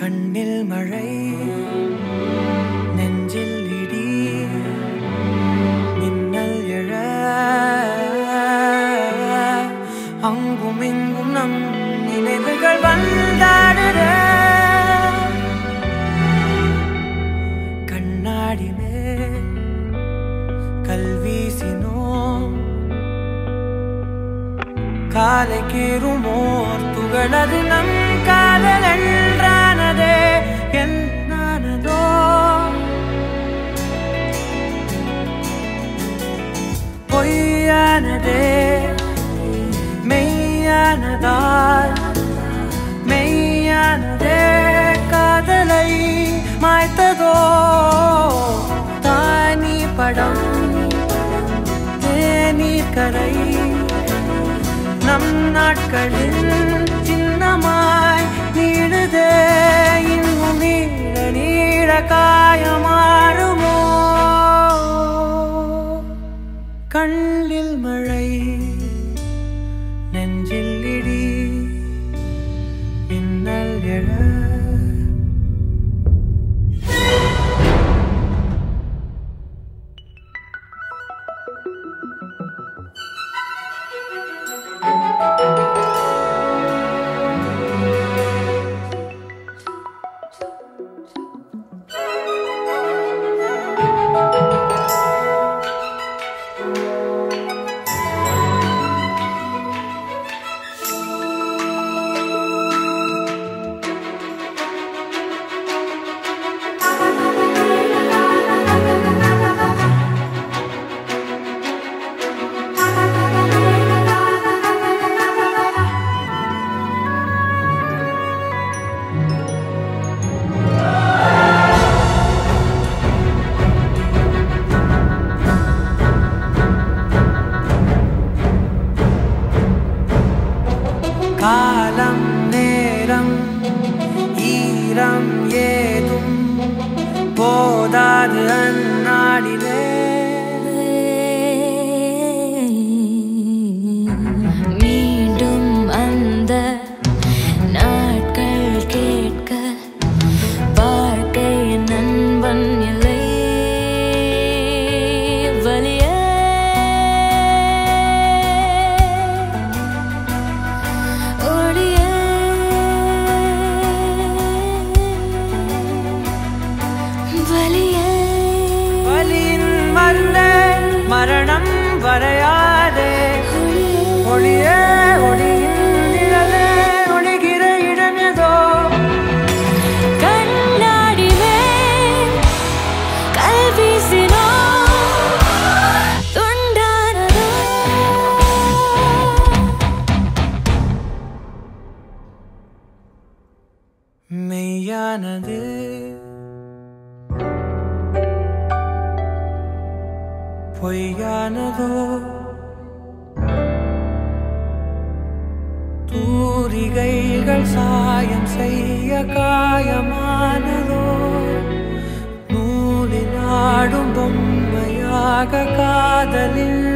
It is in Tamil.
கண்ணில் மழை நெஞ்சில் இடி மின்னல் எழ. அங்கும் இங்கும் நம் நினைவுகள் வந்தாடுற கண்ணாடி மேல் கல் வீசினோம். காலை கீறுமோர் துகளது நம் காதலன். பொய்யானதே. மெய்யானதால் மெய்யானதே. காதலை மாய்த்ததோ. தானி படம். தேநீர் கரை. நம் நாட்களில் சின்னமாய் நீடுதே. இன்னும் நீட நீட காயமாறுமோ. கண்ணில் மழை. ಓದಾದ ಅನ್ನಾಡಿದೆ வரையாதே. ஒளியே ஒளியின் நிழலே ஒளிகிற இடம் ஏதோ. கண்ணாடி மேல் கல் வீசினோ துண்டானதோ. மெய்யானது பொய்யானதோ? தூரிகைகள் சாயம் செய்ய காயமானதோ? நூலில் ஆடும் பொம்மையாக காதலில்